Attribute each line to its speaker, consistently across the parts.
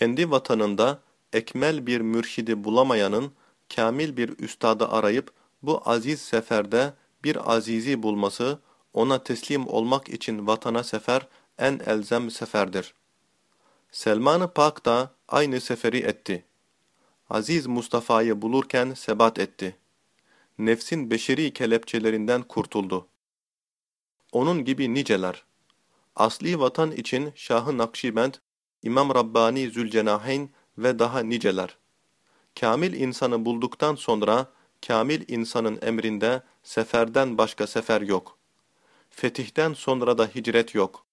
Speaker 1: Kendi vatanında ekmel bir mürşidi bulamayanın kamil bir üstadı arayıp bu aziz seferde bir azizi bulması, ona teslim olmak için vatana sefer en elzem seferdir. Selman-ı Pak da aynı seferi etti. Aziz Mustafa'yı bulurken sebat etti. Nefsin beşeri kelepçelerinden kurtuldu. Onun gibi niceler. Asli vatan için Şah-ı Nakşibend, İmam Rabbani Zülcenaheyn ve daha niceler. Kamil insanı bulduktan sonra, kamil insanın emrinde seferden başka sefer yok. Fetihten sonra da hicret yok.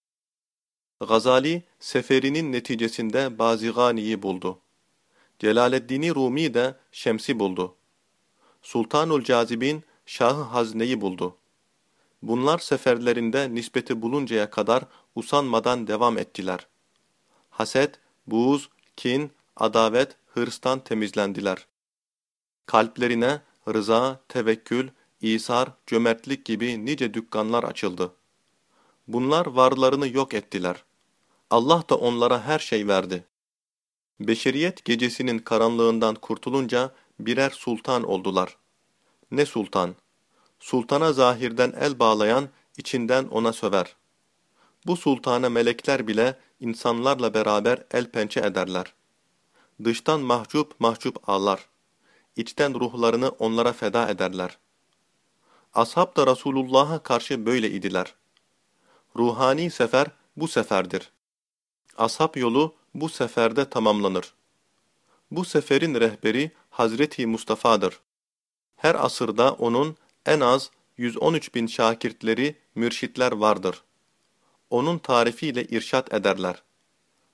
Speaker 1: Gazali, seferinin neticesinde Bazigani'yi buldu. Celaleddin Rumi de Şems'i buldu. Sultanul Cazibin Şah-ı Hazne'yi buldu. Bunlar seferlerinde nispeti buluncaya kadar usanmadan devam ettiler. Haset, buğz, kin, adavet, hırstan temizlendiler. Kalplerine rıza, tevekkül, İsar, cömertlik gibi nice dükkanlar açıldı. Bunlar varlarını yok ettiler. Allah da onlara her şey verdi. Beşeriyet gecesinin karanlığından kurtulunca birer sultan oldular. Ne sultan? Sultana zahirden el bağlayan içinden ona söver. Bu sultana melekler bile insanlarla beraber el pençe ederler. Dıştan mahcup mahcup ağlar. İçten ruhlarını onlara feda ederler. Ashab da Resulullah'a karşı böyle idiler. Ruhani sefer bu seferdir. Ashab yolu bu seferde tamamlanır. Bu seferin rehberi Hazreti Mustafa'dır. Her asırda onun en az 113 bin şakirtleri, mürşitler vardır. Onun tarifiyle irşat ederler.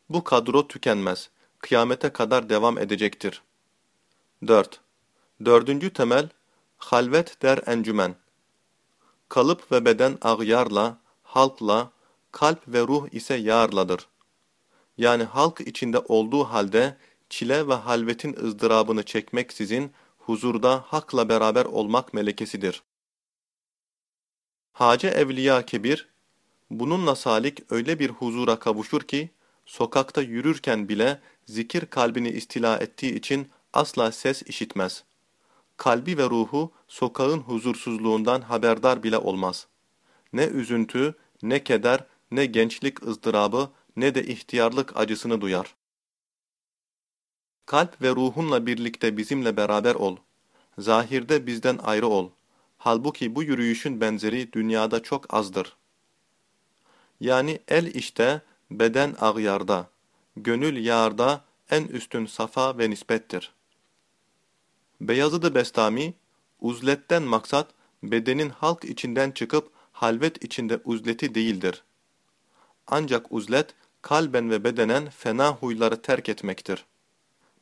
Speaker 1: Bu kadro tükenmez, kıyamete kadar devam edecektir. 4. Dördüncü temel, halvet der encümen. Kalıp ve beden ağyarla, halkla, kalp ve ruh ise yağarladır. Yani halk içinde olduğu halde çile ve halvetin ızdırabını çekmeksizin huzurda hakla beraber olmak melekesidir. Hace Evliya Kebir, bununla salik öyle bir huzura kavuşur ki, sokakta yürürken bile zikir kalbini istila ettiği için asla ses işitmez. Kalbi ve ruhu sokağın huzursuzluğundan haberdar bile olmaz. Ne üzüntü, ne keder, ne gençlik ızdırabı, ne de ihtiyarlık acısını duyar. Kalp ve ruhunla birlikte bizimle beraber ol. Zahirde bizden ayrı ol. Halbuki bu yürüyüşün benzeri dünyada çok azdır. Yani el işte, beden ağyarda, gönül yağarda en üstün safa ve nispettir. Beyazıdı Bestami, uzletten maksat, bedenin halk içinden çıkıp halvet içinde uzleti değildir. Ancak uzlet, kalben ve bedenen fena huyları terk etmektir.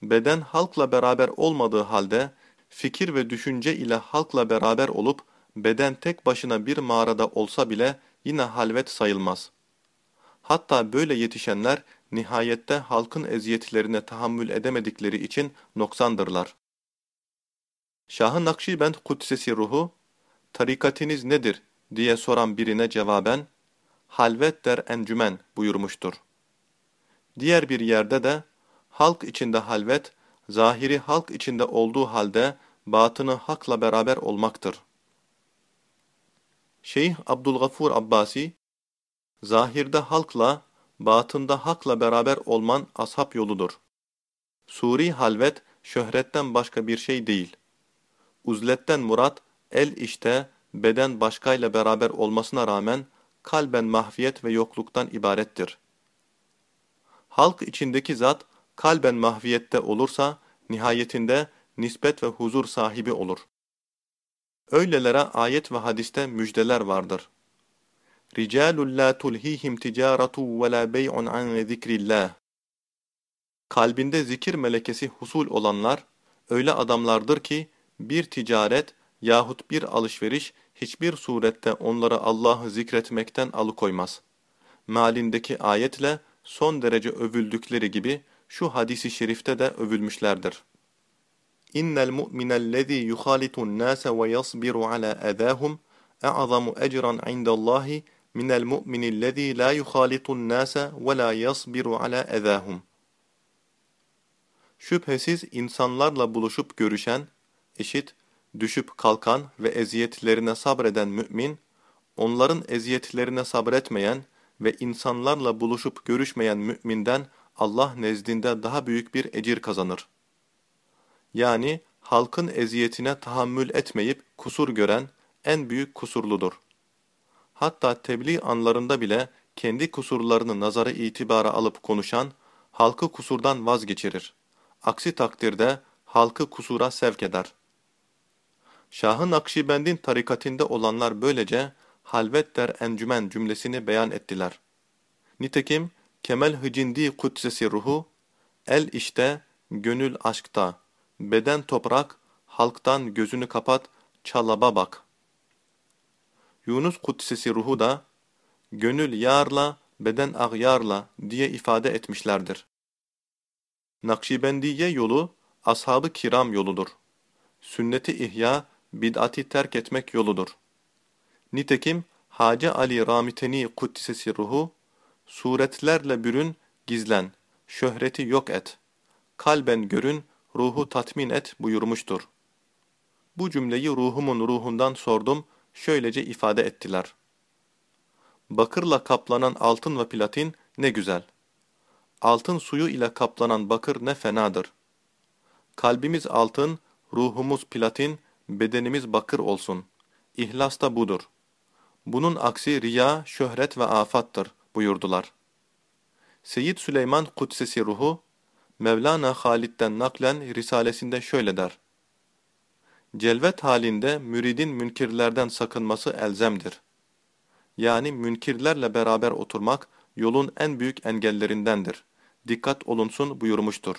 Speaker 1: Beden halkla beraber olmadığı halde, fikir ve düşünce ile halkla beraber olup, beden tek başına bir mağarada olsa bile yine halvet sayılmaz. Hatta böyle yetişenler, nihayette halkın eziyetlerine tahammül edemedikleri için noksandırlar. Şah-ı Nakşibend Kudsesi ruhu, tarikatiniz nedir diye soran birine cevaben, halvet der encümen buyurmuştur. Diğer bir yerde de, halk içinde halvet, zahiri halk içinde olduğu halde batını hakla beraber olmaktır. Şeyh Abdülgafur Abbasi, zahirde halkla, batında hakla beraber olman ashab yoludur. Suri halvet, şöhretten başka bir şey değil. Uzletten murat, el işte, beden başkayla beraber olmasına rağmen, kalben mahfiyet ve yokluktan ibarettir. Halk içindeki zat, kalben mahviyette olursa, nihayetinde nispet ve huzur sahibi olur. Öylelere ayet ve hadiste müjdeler vardır. رِجَالٌ لَا تُلْهِيهِمْ تِجَارَةٌ وَلَا بَيْعٌ عَنْ ذِكْرِ اللّٰهِ Kalbinde zikir melekesi husul olanlar, öyle adamlardır ki, bir ticaret yahut bir alışveriş hiçbir surette onları Allah'ı zikretmekten alıkoymaz. Malindeki ayetle son derece övüldükleri gibi şu hadisi şerifte de övülmüşlerdir. İnnel mu'minellezî yuhâlitun nâse ve yasbiru alâ edâhum e'azamu ecran indallâhi minel mu'minillezî lâ yuhâlitun nâse ve lâ yasbiru alâ edâhum. Şüphesiz insanlarla buluşup görüşen, eşit, düşüp kalkan ve eziyetlerine sabreden mümin, onların eziyetlerine sabretmeyen ve insanlarla buluşup görüşmeyen müminden Allah nezdinde daha büyük bir ecir kazanır. Yani halkın eziyetine tahammül etmeyip kusur gören en büyük kusurludur. Hatta tebliğ anlarında bile kendi kusurlarını nazara itibara alıp konuşan, halkı kusurdan vazgeçirir. Aksi takdirde halkı kusura sevk eder. Şahı Nakşibend'in tarikatinde olanlar böylece halvet der encümen cümlesini beyan ettiler. Nitekim Kemal Hıcindi Kudsesi ruhu, el işte, gönül aşkta, beden toprak, halktan gözünü kapat, çalaba bak. Yunus Kudsesi ruhu da, gönül yarla, beden ağyarla diye ifade etmişlerdir. Nakşibendiye yolu, ashab-ı kiram yoludur. Sünneti ihya, bid'ati terk etmek yoludur. Nitekim Hacı Ali Ramiteni Kuddisesi ruhu, suretlerle bürün, gizlen, şöhreti yok et, kalben görün, ruhu tatmin et buyurmuştur. Bu cümleyi ruhumun ruhundan sordum, şöylece ifade ettiler. Bakırla kaplanan altın ve platin ne güzel. Altın suyu ile kaplanan bakır ne fenadır. Kalbimiz altın, ruhumuz platin, bedenimiz bakır olsun. İhlas da budur. Bunun aksi riya, şöhret ve afattır buyurdular. Seyyid Süleyman Kudsesi ruhu, Mevlana Halid'den naklen risalesinde şöyle der. Celvet halinde müridin münkirlerden sakınması elzemdir. Yani münkirlerle beraber oturmak yolun en büyük engellerindendir. Dikkat olunsun buyurmuştur.